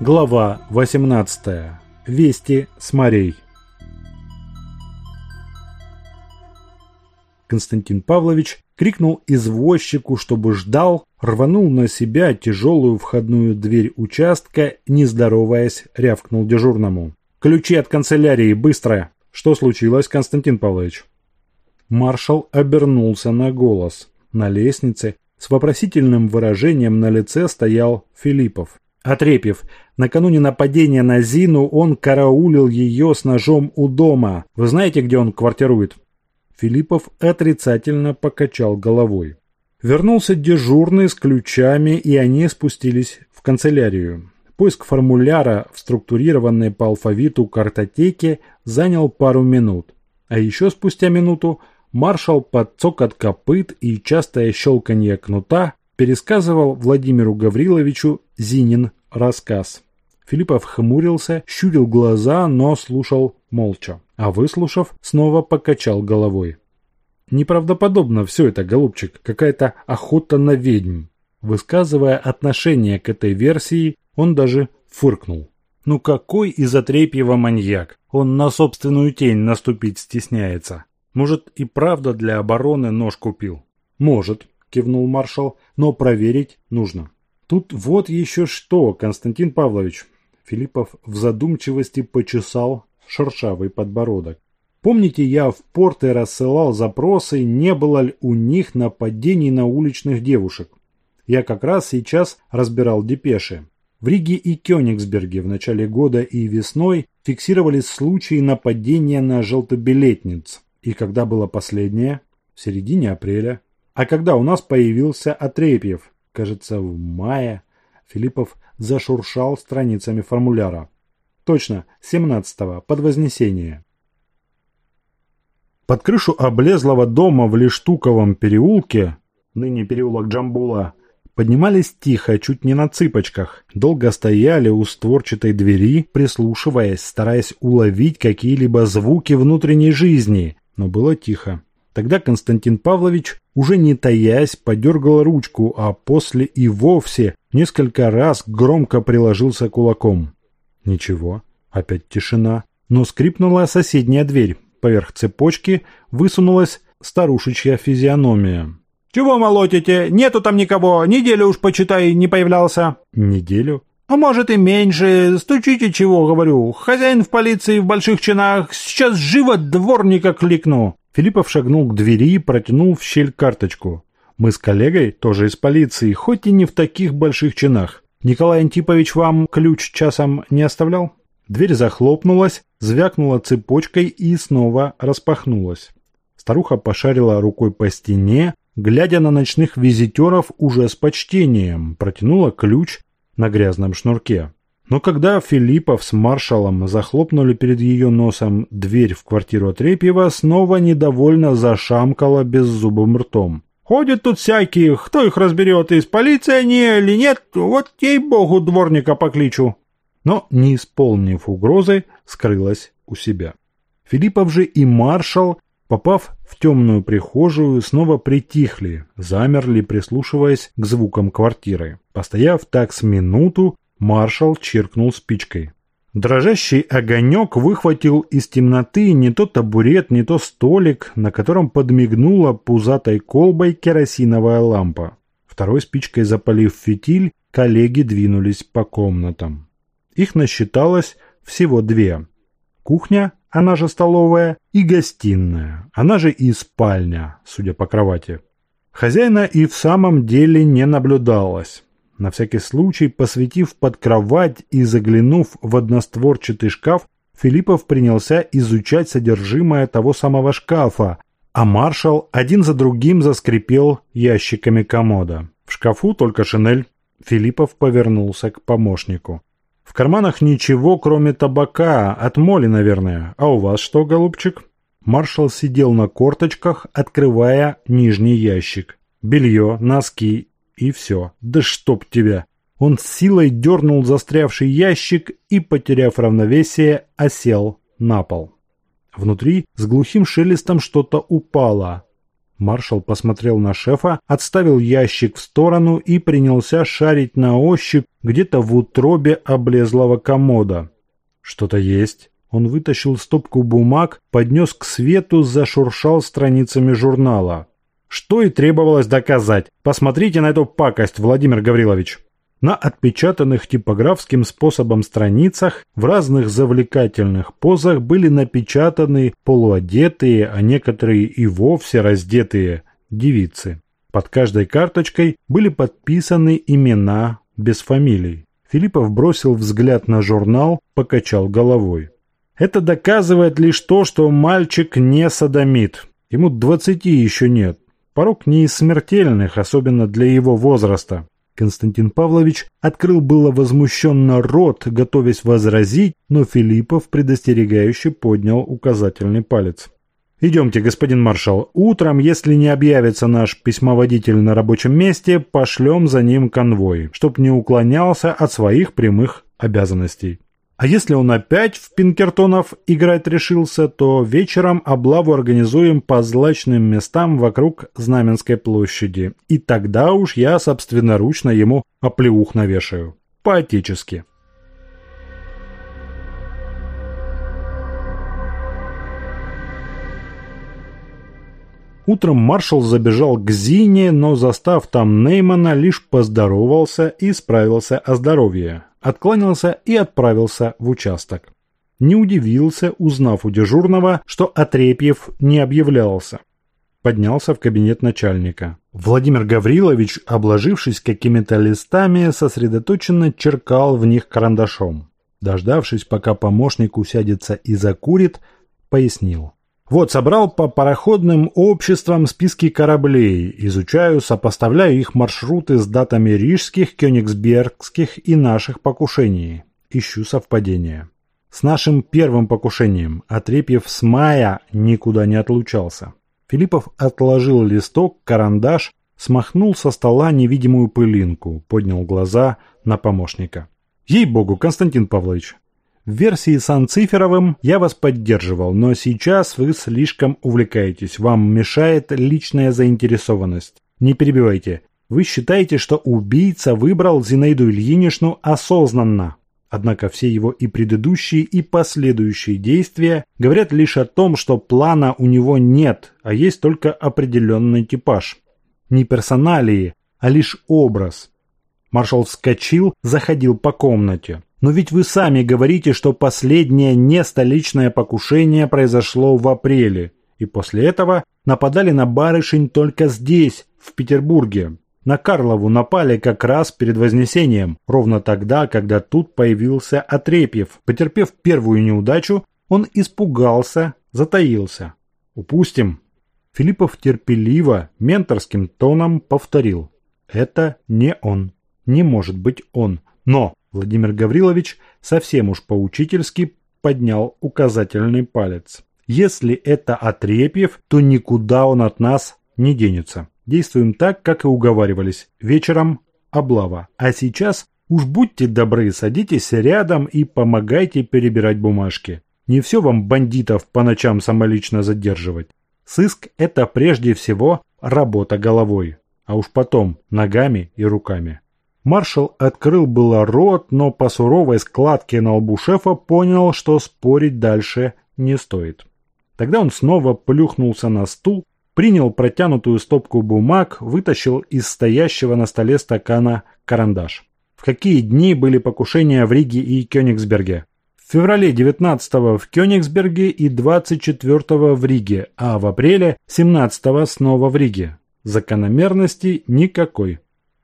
Глава 18. Вести с морей. Константин Павлович крикнул извозчику, чтобы ждал, рванул на себя тяжелую входную дверь участка, не здороваясь, рявкнул дежурному. «Ключи от канцелярии, быстро!» «Что случилось, Константин Павлович?» Маршал обернулся на голос. На лестнице с вопросительным выражением на лице стоял Филиппов. Отрепьев. Накануне нападения на Зину он караулил ее с ножом у дома. Вы знаете, где он квартирует? Филиппов отрицательно покачал головой. Вернулся дежурный с ключами, и они спустились в канцелярию. Поиск формуляра в структурированной по алфавиту картотеке занял пару минут. А еще спустя минуту маршал под цокот копыт и частое щелканье кнута пересказывал Владимиру Гавриловичу Зинин рассказ. Филиппов хмурился, щурил глаза, но слушал молча. А выслушав, снова покачал головой. Неправдоподобно все это, голубчик, какая-то охота на ведьм. Высказывая отношение к этой версии, он даже фыркнул. Ну какой из Отрепьева маньяк? Он на собственную тень наступить стесняется. Может и правда для обороны нож купил? Может, кивнул маршал, но проверить нужно. Тут вот еще что, Константин Павлович. Филиппов в задумчивости почесал шершавый подбородок. Помните, я в порты рассылал запросы, не было ли у них нападений на уличных девушек? Я как раз сейчас разбирал депеши. В Риге и Кёнигсберге в начале года и весной фиксировались случаи нападения на желтобилетниц. И когда было последнее? В середине апреля. А когда у нас появился Отрепьев? Кажется, в мае. Филиппов зашуршал страницами формуляра. Точно, 17-го, под Вознесение. Под крышу облезлого дома в Лештуковом переулке, ныне переулок Джамбула, поднимались тихо, чуть не на цыпочках. Долго стояли у створчатой двери, прислушиваясь, стараясь уловить какие-либо звуки внутренней жизни, но было тихо. Тогда Константин Павлович, уже не таясь, подергал ручку, а после и вовсе несколько раз громко приложился кулаком. Ничего, опять тишина. Но скрипнула соседняя дверь. Поверх цепочки высунулась старушечья физиономия. «Чего молотите? Нету там никого. Неделю уж, почитай, не появлялся». «Неделю?» «А может и меньше. Стучите чего, говорю. Хозяин в полиции в больших чинах. Сейчас живо дворника кликну». Филиппов шагнул к двери и протянул в щель карточку. «Мы с коллегой, тоже из полиции, хоть и не в таких больших чинах. Николай Антипович вам ключ часом не оставлял?» Дверь захлопнулась, звякнула цепочкой и снова распахнулась. Старуха пошарила рукой по стене, глядя на ночных визитеров уже с почтением, протянула ключ на грязном шнурке. Но когда Филиппов с маршалом захлопнули перед ее носом дверь в квартиру Отрепьева, снова недовольно зашамкала беззубым ртом. «Ходят тут всякие, кто их разберет, из полиции они или нет, вот ей-богу дворника покличу». Но, не исполнив угрозы, скрылась у себя. Филиппов же и маршал, попав в темную прихожую, снова притихли, замерли, прислушиваясь к звукам квартиры. Постояв так с минуту, Маршал чиркнул спичкой. Дрожащий огонек выхватил из темноты не то табурет, не то столик, на котором подмигнула пузатой колбой керосиновая лампа. Второй спичкой запалив фитиль, коллеги двинулись по комнатам. Их насчиталось всего две. Кухня, она же столовая, и гостиная, она же и спальня, судя по кровати. Хозяина и в самом деле не наблюдалось. На всякий случай, посветив под кровать и заглянув в одностворчатый шкаф, Филиппов принялся изучать содержимое того самого шкафа, а маршал один за другим заскрипел ящиками комода. В шкафу только шинель. Филиппов повернулся к помощнику. «В карманах ничего, кроме табака, от моли, наверное. А у вас что, голубчик?» Маршал сидел на корточках, открывая нижний ящик. Белье, носки и все. Да чтоб тебя! Он с силой дернул застрявший ящик и, потеряв равновесие, осел на пол. Внутри с глухим шелестом что-то упало. Маршал посмотрел на шефа, отставил ящик в сторону и принялся шарить на ощупь где-то в утробе облезлого комода. «Что-то есть?» Он вытащил стопку бумаг, поднес к свету, зашуршал страницами журнала. «Что и требовалось доказать. Посмотрите на эту пакость, Владимир Гаврилович!» На отпечатанных типографским способом страницах в разных завлекательных позах были напечатаны полуодетые, а некоторые и вовсе раздетые девицы. Под каждой карточкой были подписаны имена без фамилий. Филиппов бросил взгляд на журнал, покачал головой. Это доказывает лишь то, что мальчик не садомит. Ему двадцати еще нет. Порог не из смертельных, особенно для его возраста. Константин Павлович открыл было возмущенно рот, готовясь возразить, но Филиппов предостерегающе поднял указательный палец. «Идемте, господин маршал. Утром, если не объявится наш письмоводитель на рабочем месте, пошлем за ним конвой, чтоб не уклонялся от своих прямых обязанностей». А если он опять в Пинкертонов играть решился, то вечером облаву организуем по злачным местам вокруг Знаменской площади. И тогда уж я собственноручно ему оплеух навешаю. По-отечески. Утром маршал забежал к Зине, но застав там Неймана, лишь поздоровался и справился о здоровье откланялся и отправился в участок. Не удивился, узнав у дежурного, что Отрепьев не объявлялся. Поднялся в кабинет начальника. Владимир Гаврилович, обложившись какими-то листами, сосредоточенно черкал в них карандашом. Дождавшись, пока помощник усядется и закурит, пояснил. Вот, собрал по пароходным обществам списки кораблей, изучаю, сопоставляю их маршруты с датами рижских, кёнигсбергских и наших покушений. Ищу совпадения. С нашим первым покушением Отрепьев с мая никуда не отлучался. Филиппов отложил листок, карандаш, смахнул со стола невидимую пылинку, поднял глаза на помощника. «Ей-богу, Константин Павлович, в версии с Анциферовым я вас поддерживал, но сейчас вы слишком увлекаетесь, вам мешает личная заинтересованность. Не перебивайте. Вы считаете, что убийца выбрал Зинаиду Ильиничну осознанно. Однако все его и предыдущие, и последующие действия говорят лишь о том, что плана у него нет, а есть только определенный типаж. Не персоналии, а лишь образ. Маршал вскочил, заходил по комнате. Но ведь вы сами говорите, что последнее не столичное покушение произошло в апреле, и после этого нападали на барышень только здесь, в Петербурге. На Карлову напали как раз перед Вознесением, ровно тогда, когда тут появился Отрепьев. Потерпев первую неудачу, он испугался, затаился. «Упустим». Филиппов терпеливо, менторским тоном повторил. «Это не он. Не может быть он. Но Владимир Гаврилович совсем уж поучительски поднял указательный палец. Если это Отрепьев, то никуда он от нас не денется. Действуем так, как и уговаривались. Вечером облава. А сейчас уж будьте добры, садитесь рядом и помогайте перебирать бумажки. Не все вам бандитов по ночам самолично задерживать. Сыск – это прежде всего работа головой, а уж потом ногами и руками. Маршал открыл было рот, но по суровой складке на лбу шефа понял, что спорить дальше не стоит. Тогда он снова плюхнулся на стул, принял протянутую стопку бумаг, вытащил из стоящего на столе стакана карандаш. В какие дни были покушения в Риге и Кёнигсберге? В феврале 19-го в Кёнигсберге и 24-го в Риге, а в апреле 17-го снова в Риге. Закономерности никакой.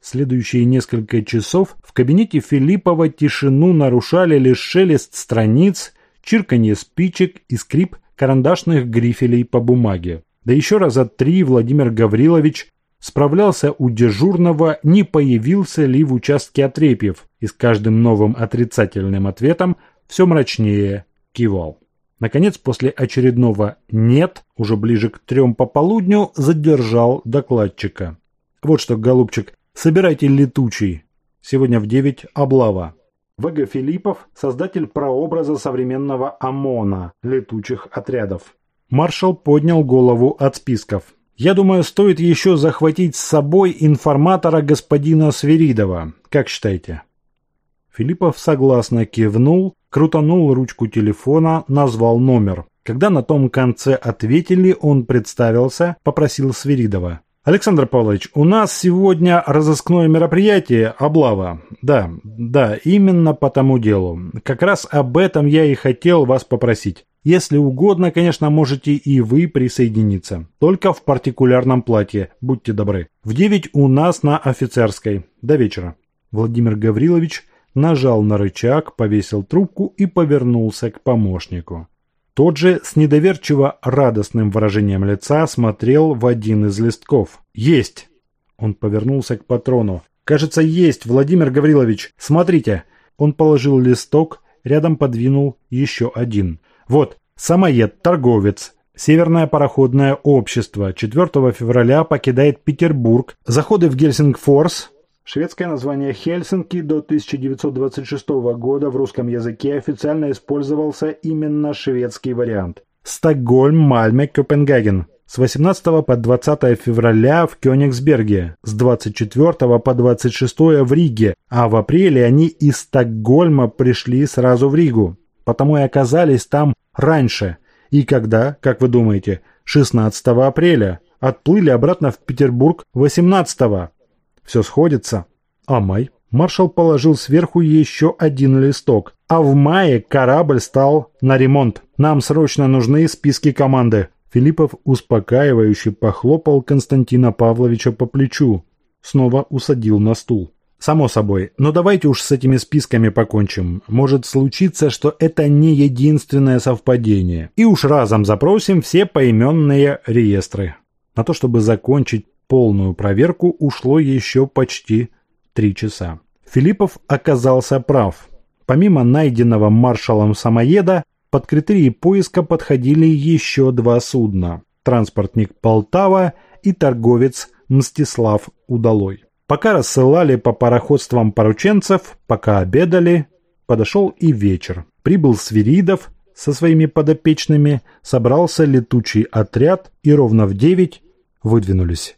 Следующие несколько часов в кабинете Филиппова тишину нарушали лишь шелест страниц, чирканье спичек и скрип карандашных грифелей по бумаге. Да еще раза три Владимир Гаврилович справлялся у дежурного, не появился ли в участке Отрепьев, и с каждым новым отрицательным ответом все мрачнее кивал. Наконец, после очередного «нет», уже ближе к трем пополудню, задержал докладчика. «Вот что, голубчик, Собирайте летучий. Сегодня в 9 облава. В.Г. Филиппов, создатель прообраза современного ОМОНа, летучих отрядов. Маршал поднял голову от списков. Я думаю, стоит еще захватить с собой информатора господина Сверидова. Как считаете?» Филиппов согласно кивнул, крутанул ручку телефона, назвал номер. Когда на том конце ответили, он представился, попросил Свиридова. «Александр Павлович, у нас сегодня разыскное мероприятие, облава. Да, да, именно по тому делу. Как раз об этом я и хотел вас попросить. Если угодно, конечно, можете и вы присоединиться. Только в партикулярном платье, будьте добры. В девять у нас на офицерской. До вечера». Владимир Гаврилович нажал на рычаг, повесил трубку и повернулся к помощнику. Тот же с недоверчиво радостным выражением лица смотрел в один из листков. «Есть!» Он повернулся к патрону. «Кажется, есть, Владимир Гаврилович. Смотрите!» Он положил листок, рядом подвинул еще один. «Вот, самоед, торговец, Северное пароходное общество 4 февраля покидает Петербург. Заходы в Гельсингфорс, Шведское название Хельсинки до 1926 года в русском языке официально использовался именно шведский вариант. Стокгольм, Мальме, Копенгаген. С 18 по 20 февраля в Кёнигсберге, с 24 по 26 в Риге, а в апреле они из Стокгольма пришли сразу в Ригу, потому и оказались там раньше. И когда, как вы думаете, 16 апреля, отплыли обратно в Петербург 18 -го. Все сходится. А май? Маршал положил сверху еще один листок. А в мае корабль стал на ремонт. Нам срочно нужны списки команды. Филиппов успокаивающе похлопал Константина Павловича по плечу. Снова усадил на стул. Само собой, но давайте уж с этими списками покончим. Может случиться, что это не единственное совпадение. И уж разом запросим все поименные реестры. На то, чтобы закончить полную проверку ушло еще почти три часа. Филиппов оказался прав. Помимо найденного маршалом самоеда, под критерии поиска подходили еще два судна – транспортник «Полтава» и торговец Мстислав Удалой. Пока рассылали по пароходствам порученцев, пока обедали, подошел и вечер. Прибыл Свиридов со своими подопечными, собрался летучий отряд и ровно в девять выдвинулись.